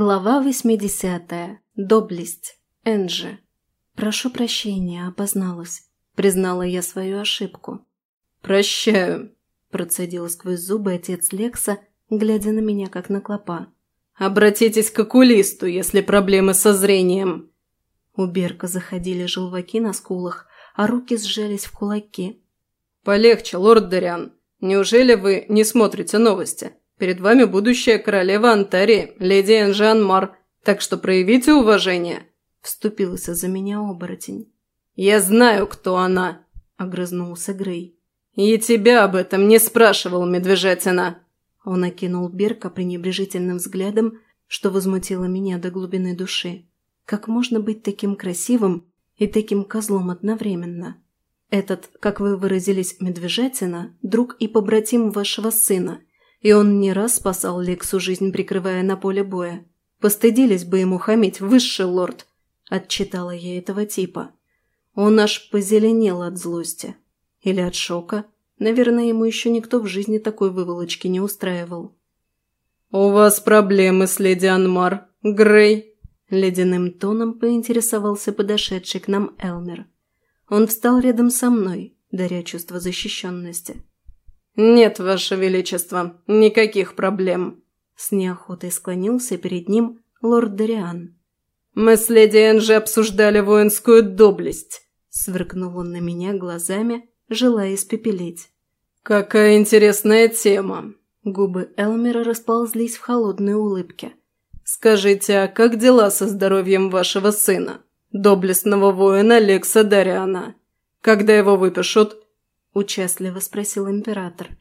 Глава 80. Доблесть. Энджи. «Прошу прощения, опозналась», – признала я свою ошибку. «Прощаю», – процедил сквозь зубы отец Лекса, глядя на меня как на клопа. «Обратитесь к окулисту, если проблемы со зрением». У Берка заходили желваки на скулах, а руки сжались в кулаки. «Полегче, лорд Дориан. Неужели вы не смотрите новости?» Перед вами будущая королева Антарии, леди Энжан Мар, так что проявите уважение», – вступился за меня оборотень. «Я знаю, кто она», – огрызнулся Грей. «И тебя об этом не спрашивал, медвежатина!» Он окинул Берка пренебрежительным взглядом, что возмутило меня до глубины души. Как можно быть таким красивым и таким козлом одновременно? Этот, как вы выразились, медвежатина, друг и побратим вашего сына – и он не раз спасал Лексу жизнь, прикрывая на поле боя. Постыдились бы ему хамить, высший лорд. Отчитала я этого типа. Он аж позеленел от злости. Или от шока. Наверное, ему еще никто в жизни такой выволочки не устраивал. «У вас проблемы с леди Анмар, Грей?» Ледяным тоном поинтересовался подошедший к нам Элмер. Он встал рядом со мной, даря чувство защищенности. «Нет, Ваше Величество, никаких проблем», – с неохотой склонился перед ним лорд Дориан. «Мы с леди Энджи обсуждали воинскую доблесть», – сверкнул он на меня глазами, желая испепелить. «Какая интересная тема!» Губы Элмера расползлись в холодной улыбке. «Скажите, а как дела со здоровьем вашего сына, доблестного воина Лекса Дариана? Когда его выпишут, – участливо спросил император.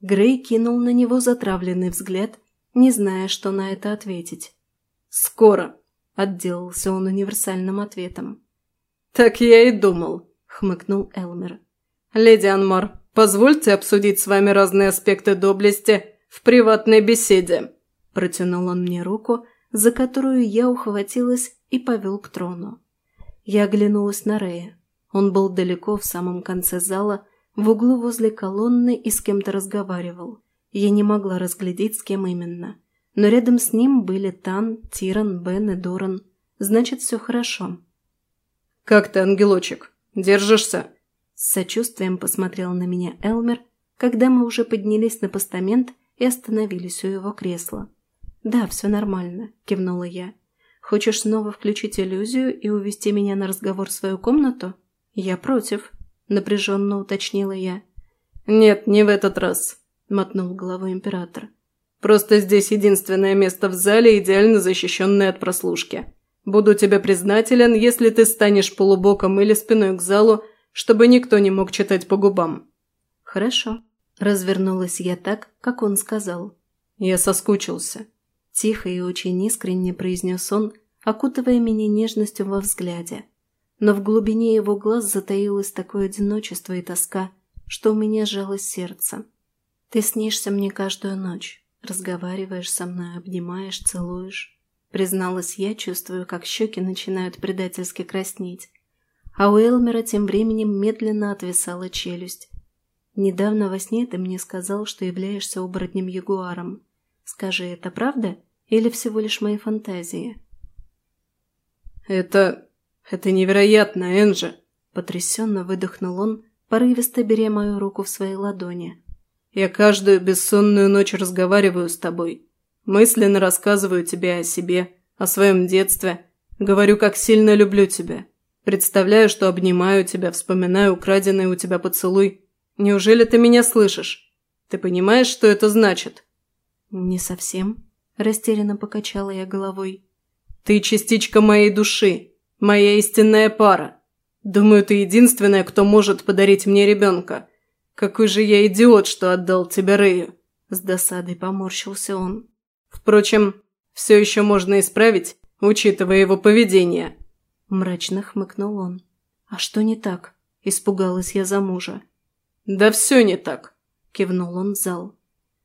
Грей кинул на него затравленный взгляд, не зная, что на это ответить. «Скоро», – отделался он универсальным ответом. «Так я и думал», – хмыкнул Элмер. «Леди Анмар, позвольте обсудить с вами разные аспекты доблести в приватной беседе». Протянул он мне руку, за которую я ухватилась и повел к трону. Я оглянулась на Рея. Он был далеко в самом конце зала, в углу возле колонны и с кем-то разговаривал. Я не могла разглядеть, с кем именно. Но рядом с ним были Тан, Тиран, Бен и Доран. Значит, все хорошо. «Как ты, ангелочек? Держишься?» С сочувствием посмотрел на меня Элмер, когда мы уже поднялись на постамент и остановились у его кресла. «Да, все нормально», – кивнула я. «Хочешь снова включить иллюзию и увести меня на разговор в свою комнату? Я против» напряженно уточнила я. «Нет, не в этот раз», – мотнул головой император. «Просто здесь единственное место в зале, идеально защищенное от прослушки. Буду тебе признателен, если ты станешь полубоком или спиной к залу, чтобы никто не мог читать по губам». «Хорошо», – развернулась я так, как он сказал. «Я соскучился», – тихо и очень искренне произнес он, окутывая меня нежностью во взгляде но в глубине его глаз затаилось такое одиночество и тоска, что у меня сжалось сердце. «Ты снишься мне каждую ночь, разговариваешь со мной, обнимаешь, целуешь». Призналась я, чувствую, как щеки начинают предательски краснеть. А у Элмера тем временем медленно отвисала челюсть. «Недавно во сне ты мне сказал, что являешься оборотнем-ягуаром. Скажи, это правда или всего лишь мои фантазии?» «Это «Это невероятно, Энджи!» – потрясенно выдохнул он, порывисто беря мою руку в свои ладони. «Я каждую бессонную ночь разговариваю с тобой. Мысленно рассказываю тебе о себе, о своем детстве. Говорю, как сильно люблю тебя. Представляю, что обнимаю тебя, вспоминаю украденный у тебя поцелуй. Неужели ты меня слышишь? Ты понимаешь, что это значит?» «Не совсем», – растерянно покачала я головой. «Ты частичка моей души, Моя истинная пара. Думаю, ты единственная, кто может подарить мне ребенка. Какой же я идиот, что отдал тебя Рэю!» С досадой поморщился он. «Впрочем, все еще можно исправить, учитывая его поведение». Мрачно хмыкнул он. «А что не так?» – испугалась я за мужа. «Да все не так», – кивнул он в зал.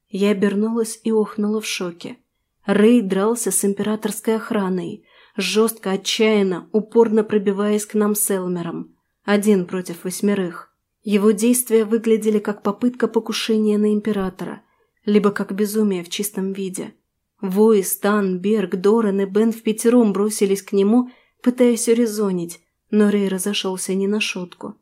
Я обернулась и охнула в шоке. Рэй дрался с императорской охраной, жестко, отчаянно, упорно пробиваясь к нам с Элмером. Один против восьмерых. Его действия выглядели как попытка покушения на императора, либо как безумие в чистом виде. Вой, Стан, Берг, Доран и Бен впятером бросились к нему, пытаясь урезонить, но Рэй разошелся не на шутку.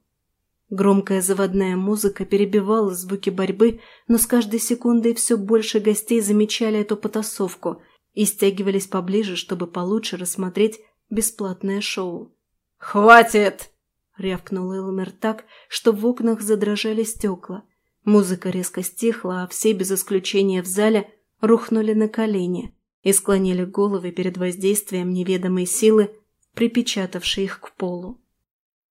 Громкая заводная музыка перебивала звуки борьбы, но с каждой секундой все больше гостей замечали эту потасовку и стягивались поближе, чтобы получше рассмотреть бесплатное шоу. «Хватит!» – рявкнул Элмер так, что в окнах задрожали стекла. Музыка резко стихла, а все без исключения в зале рухнули на колени и склонили головы перед воздействием неведомой силы, припечатавшей их к полу.